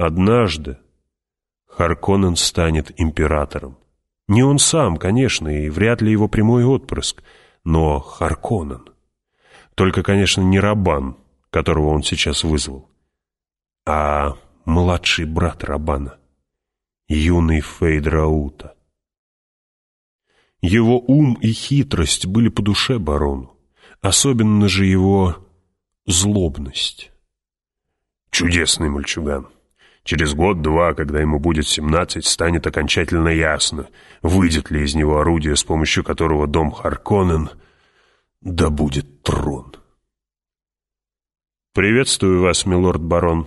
Однажды Харконнен станет императором. Не он сам, конечно, и вряд ли его прямой отпрыск, но Харконнен. Только, конечно, не Рабан, которого он сейчас вызвал, а младший брат Рабана, юный Фейдраута. Его ум и хитрость были по душе барону, особенно же его злобность. Чудесный мальчуган. Через год-два, когда ему будет семнадцать, станет окончательно ясно, выйдет ли из него орудие, с помощью которого дом Харконнен добудет трон. «Приветствую вас, милорд-барон».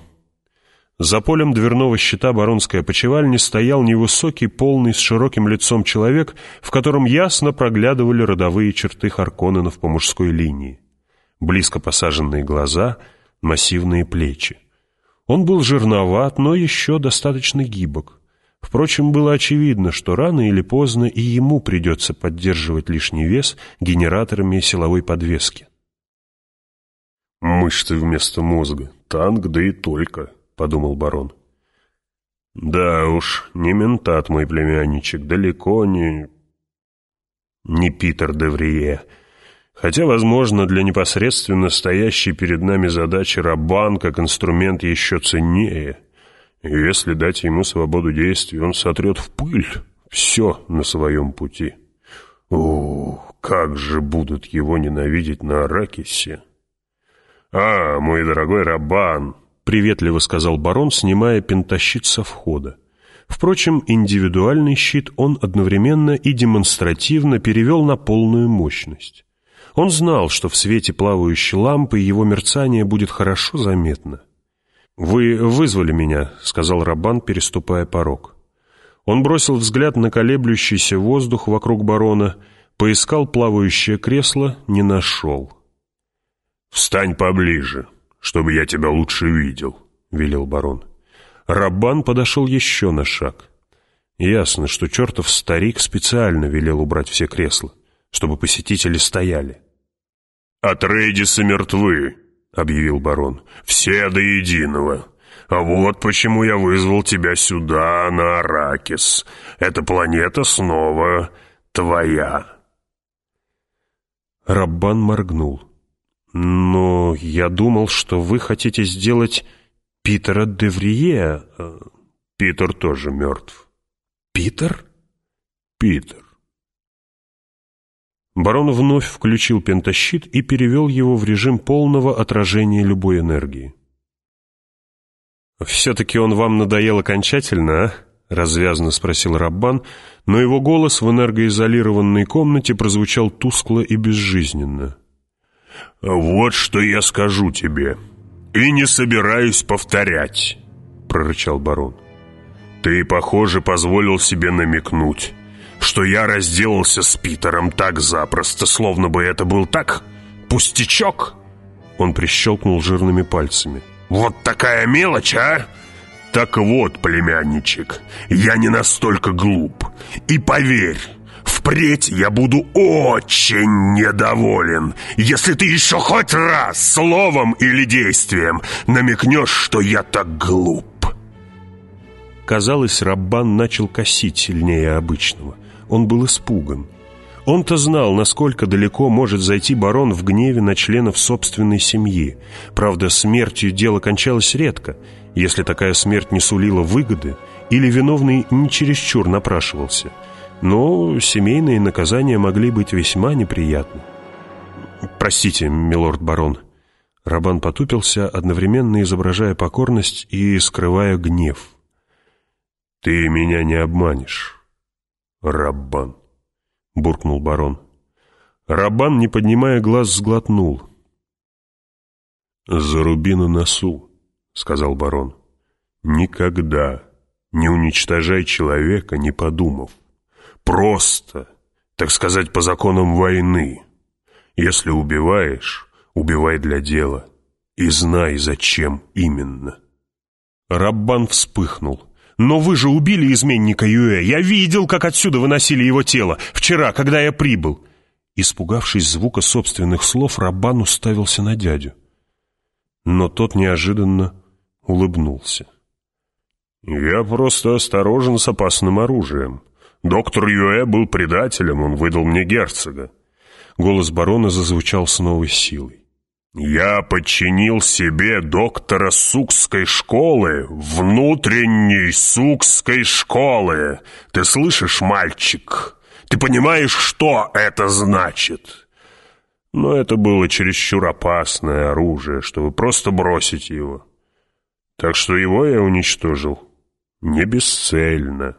За полем дверного щита баронской опочивальни стоял невысокий, полный, с широким лицом человек, в котором ясно проглядывали родовые черты Харконненов по мужской линии. Близко посаженные глаза, массивные плечи. Он был жирноват, но еще достаточно гибок. Впрочем, было очевидно, что рано или поздно и ему придется поддерживать лишний вес генераторами силовой подвески. «Мышцы вместо мозга, танк, да и только», — подумал барон. «Да уж, не ментат мой племянничек, далеко не...» «Не Питер Деврие», Хотя, возможно, для непосредственно стоящей перед нами задачи Рабан как инструмент еще ценнее. Если дать ему свободу действий, он сотрет в пыль все на своем пути. О, как же будут его ненавидеть на Аракисе! «А, мой дорогой Рабан!» — приветливо сказал барон, снимая пентащит со входа. Впрочем, индивидуальный щит он одновременно и демонстративно перевел на полную мощность. Он знал, что в свете плавающей лампы его мерцание будет хорошо заметно. «Вы вызвали меня», — сказал Рабан, переступая порог. Он бросил взгляд на колеблющийся воздух вокруг барона, поискал плавающее кресло, не нашел. «Встань поближе, чтобы я тебя лучше видел», — велел барон. Рабан подошел еще на шаг. Ясно, что чертов старик специально велел убрать все кресла чтобы посетители стояли. «Атрейдисы мертвы», — объявил барон. «Все до единого. А вот почему я вызвал тебя сюда, на Аракис. Эта планета снова твоя». Раббан моргнул. «Но я думал, что вы хотите сделать Питера Деврие. Питер тоже мертв». «Питер?» «Питер. Барон вновь включил пентащит и перевел его в режим полного отражения любой энергии. «Все-таки он вам надоел окончательно, а?» — развязно спросил Раббан, но его голос в энергоизолированной комнате прозвучал тускло и безжизненно. «Вот что я скажу тебе, и не собираюсь повторять», — прорычал барон. «Ты, похоже, позволил себе намекнуть» что я разделался с Питером так запросто, словно бы это был так пустячок. Он прищелкнул жирными пальцами. «Вот такая мелочь, а?» «Так вот, племянничек, я не настолько глуп. И поверь, впредь я буду очень недоволен, если ты еще хоть раз словом или действием намекнешь, что я так глуп». Казалось, Раббан начал косить сильнее обычного. Он был испуган. Он-то знал, насколько далеко может зайти барон в гневе на членов собственной семьи. Правда, смертью дело кончалось редко, если такая смерть не сулила выгоды или виновный не чересчур напрашивался. Но семейные наказания могли быть весьма неприятны. «Простите, милорд-барон». Рабан потупился, одновременно изображая покорность и скрывая гнев. «Ты меня не обманешь». «Раббан», — буркнул барон. Раббан, не поднимая глаз, сглотнул. «Заруби на носу», — сказал барон. «Никогда не уничтожай человека, не подумав. Просто, так сказать, по законам войны. Если убиваешь, убивай для дела. И знай, зачем именно». Раббан вспыхнул. «Но вы же убили изменника Юэ! Я видел, как отсюда выносили его тело! Вчера, когда я прибыл!» Испугавшись звука собственных слов, Рабан уставился на дядю. Но тот неожиданно улыбнулся. «Я просто осторожен с опасным оружием. Доктор Юэ был предателем, он выдал мне герцога». Голос барона зазвучал с новой силой. «Я подчинил себе доктора Сукской школы, внутренней Сукской школы. Ты слышишь, мальчик? Ты понимаешь, что это значит?» Но это было чересчур опасное оружие, чтобы просто бросить его. Так что его я уничтожил не бесцельно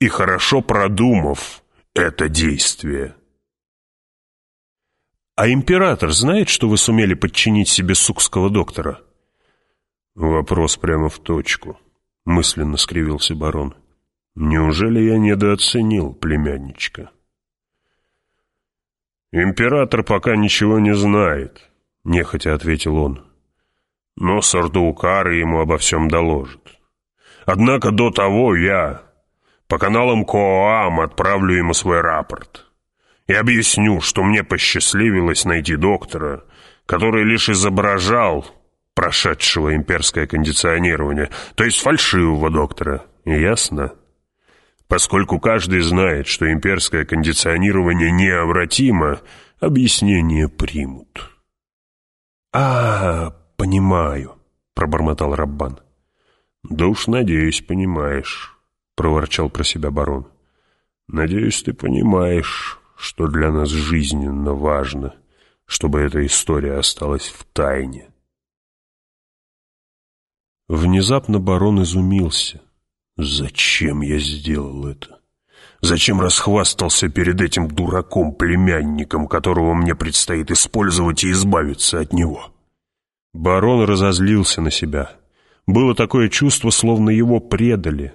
и хорошо продумав это действие. «А император знает, что вы сумели подчинить себе сукского доктора?» «Вопрос прямо в точку», — мысленно скривился барон. «Неужели я недооценил племянничка?» «Император пока ничего не знает», — нехотя ответил он. «Но Сардаукары ему обо всем доложат. Однако до того я по каналам Коам отправлю ему свой рапорт и объясню, что мне посчастливилось найти доктора, который лишь изображал прошедшего имперское кондиционирование, то есть фальшивого доктора. Ясно?» Поскольку каждый знает, что имперское кондиционирование необратимо, объяснение примут. «А, понимаю», — пробормотал Раббан. «Да уж, надеюсь, понимаешь», — проворчал про себя барон. «Надеюсь, ты понимаешь, что для нас жизненно важно, чтобы эта история осталась в тайне». Внезапно барон изумился — Зачем я сделал это? Зачем расхвастался перед этим дураком-племянником, которого мне предстоит использовать и избавиться от него? Барон разозлился на себя. Было такое чувство, словно его предали.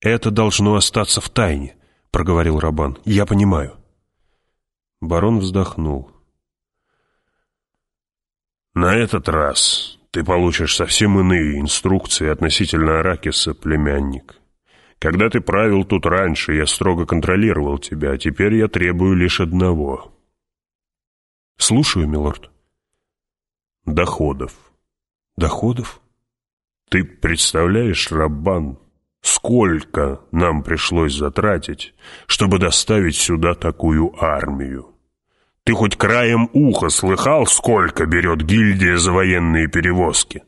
«Это должно остаться в тайне», — проговорил Рабан. «Я понимаю». Барон вздохнул. «На этот раз ты получишь совсем иные инструкции относительно Аракиса, племянник. Когда ты правил тут раньше, я строго контролировал тебя, а теперь я требую лишь одного. Слушаю, милорд. Доходов. Доходов? Ты представляешь, Раббан, сколько нам пришлось затратить, чтобы доставить сюда такую армию? Ты хоть краем уха слыхал, сколько берет гильдия за военные перевозки?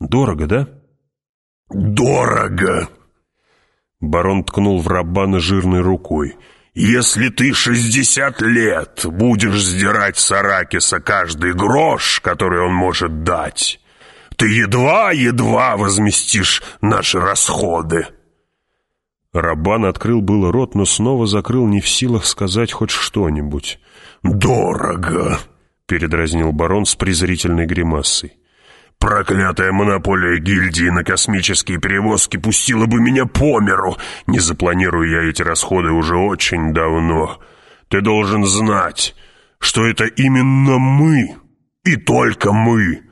Дорого, да? Дорого! Барон ткнул в Раббана жирной рукой. «Если ты шестьдесят лет будешь сдирать с Аракиса каждый грош, который он может дать, ты едва-едва возместишь наши расходы». Раббан открыл было рот, но снова закрыл не в силах сказать хоть что-нибудь. «Дорого!» — передразнил барон с презрительной гримасой. «Проклятая монополия гильдии на космические перевозки пустила бы меня по миру, не запланирую я эти расходы уже очень давно. Ты должен знать, что это именно мы, и только мы,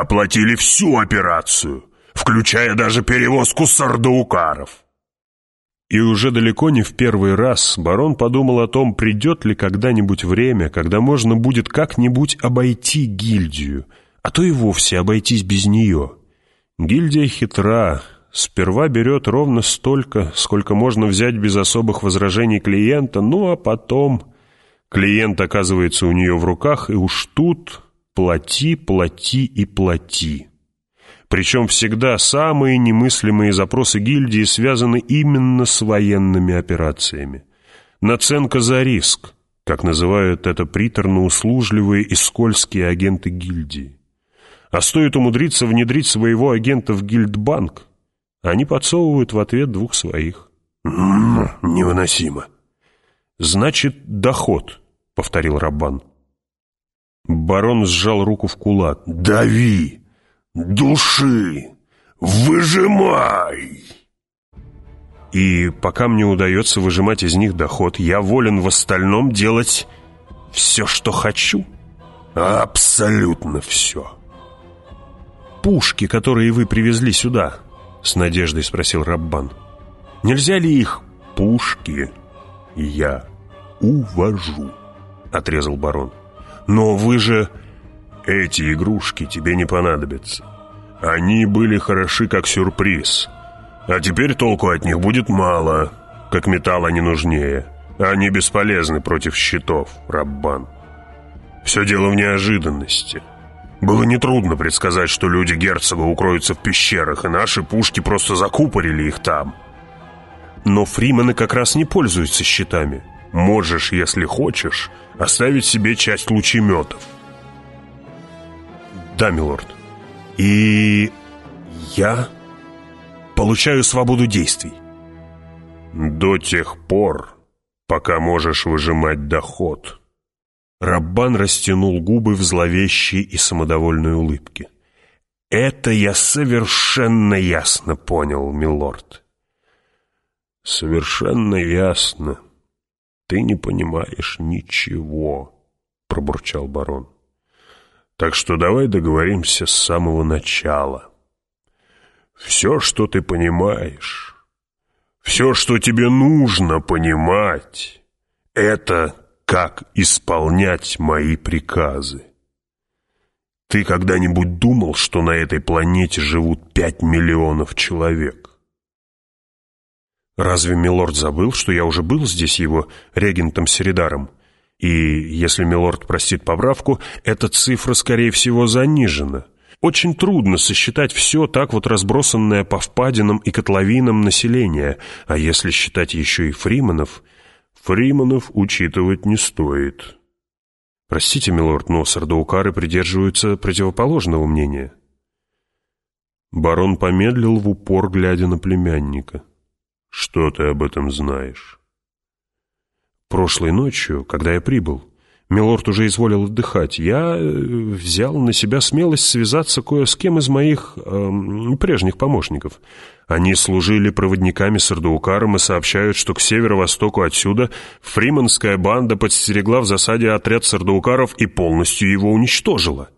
оплатили всю операцию, включая даже перевозку сардаукаров». И уже далеко не в первый раз барон подумал о том, придет ли когда-нибудь время, когда можно будет как-нибудь обойти гильдию, а то и вовсе обойтись без нее. Гильдия хитра, сперва берет ровно столько, сколько можно взять без особых возражений клиента, ну а потом клиент оказывается у нее в руках, и уж тут плати, плати и плати. Причем всегда самые немыслимые запросы гильдии связаны именно с военными операциями. Наценка за риск, как называют это приторно-услужливые и скользкие агенты гильдии. А стоит умудриться внедрить своего агента в гильдбанк, они подсовывают в ответ двух своих. «Невыносимо». «Значит, доход», — повторил Раббан. Барон сжал руку в кулак. «Дави!» души! Выжимай!» И пока мне удается выжимать из них доход, я волен в остальном делать все, что хочу? Абсолютно все. Пушки, которые вы привезли сюда, с надеждой спросил Раббан. Нельзя ли их пушки я увожу, отрезал барон. Но вы же... Эти игрушки тебе не понадобятся. Они были хороши как сюрприз. А теперь толку от них будет мало, как металл они нужнее. Они бесполезны против щитов, Раббан. Все дело в неожиданности. Было нетрудно предсказать, что люди герцога укроются в пещерах, и наши пушки просто закупорили их там. Но фримены как раз не пользуются щитами. Можешь, если хочешь, оставить себе часть лучеметов. Да, милорд. И я получаю свободу действий. До тех пор, пока можешь выжимать доход. Раббан растянул губы в зловещей и самодовольной улыбке. «Это я совершенно ясно понял, милорд». «Совершенно ясно. Ты не понимаешь ничего», — пробурчал барон. «Так что давай договоримся с самого начала. Все, что ты понимаешь, все, что тебе нужно понимать, это как исполнять мои приказы. Ты когда-нибудь думал, что на этой планете живут пять миллионов человек? Разве Милорд забыл, что я уже был здесь его регентом Середаром? И, если Милорд простит поправку, эта цифра, скорее всего, занижена. Очень трудно сосчитать все так вот разбросанное по впадинам и котловинам населения, а если считать еще и фриманов – Фриманов учитывать не стоит. Простите, милорд, но сардаукары придерживаются противоположного мнения. Барон помедлил в упор, глядя на племянника. Что ты об этом знаешь? Прошлой ночью, когда я прибыл, Милорд уже изволил отдыхать. Я э, взял на себя смелость связаться кое с кем из моих э, прежних помощников. Они служили проводниками с Ардуукаром и сообщают, что к северо-востоку отсюда фриманская банда подстерегла в засаде отряд сардуукаров и полностью его уничтожила.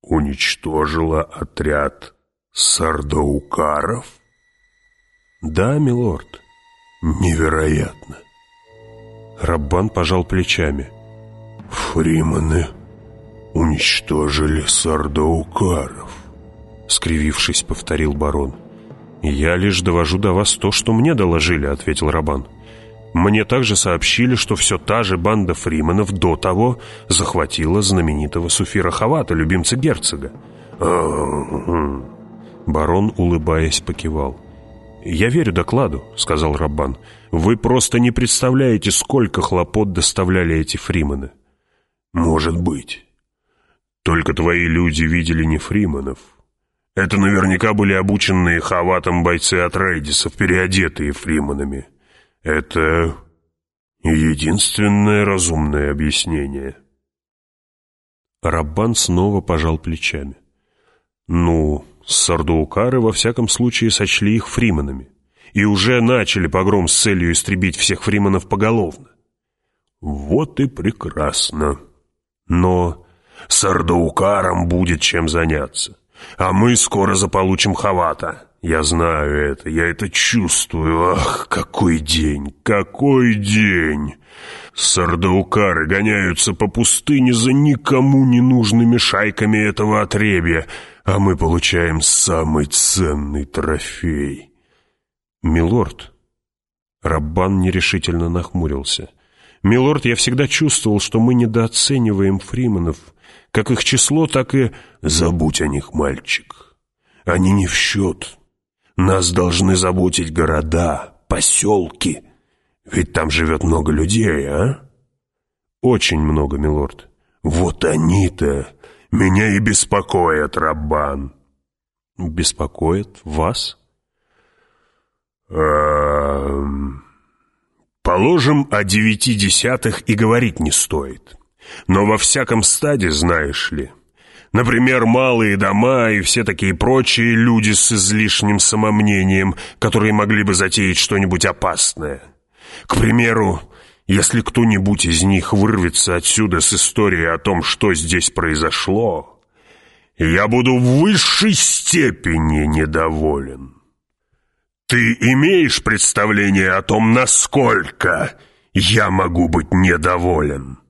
«Уничтожила отряд сардаукаров?» «Да, милорд». «Невероятно». Раббан пожал плечами. «Фриманы уничтожили сардаукаров», — скривившись, повторил барон. «Я лишь довожу до вас то, что мне доложили», — ответил Рабан. «Мне также сообщили, что все та же банда фриманов до того захватила знаменитого Суфира Хавата, любимца герцога». Барон, улыбаясь, покивал. «Я верю докладу», — сказал Раббан. «Вы просто не представляете, сколько хлопот доставляли эти фримены». «Может быть. Только твои люди видели не фриманов. Это наверняка были обученные хаватом бойцы от Рейдисов, переодетые фриманами. Это единственное разумное объяснение». Раббан снова пожал плечами. «Ну, Сардуукары во всяком случае сочли их фриманами и уже начали погром с целью истребить всех фриманов поголовно. Вот и прекрасно. Но Сардаукарам будет чем заняться, а мы скоро заполучим Хавата. Я знаю это, я это чувствую. Ах, какой день, какой день! Сардаукары гоняются по пустыне за никому не нужными шайками этого отребья, а мы получаем самый ценный трофей. Милорд, Раббан нерешительно нахмурился. Милорд, я всегда чувствовал, что мы недооцениваем фриманов, как их число, так и... Забудь о них, мальчик. Они не в счет. Нас должны заботить города, поселки. Ведь там живет много людей, а? Очень много, милорд. Вот они-то меня и беспокоят, Раббан. Беспокоит вас? Эм... Положим, о девяти десятых и говорить не стоит. Но во всяком стаде, знаешь ли, например, малые дома и все такие прочие люди с излишним самомнением, которые могли бы затеять что-нибудь опасное. К примеру, если кто-нибудь из них вырвется отсюда с историей о том, что здесь произошло, я буду в высшей степени недоволен. Ты имеешь представление о том, насколько я могу быть недоволен?»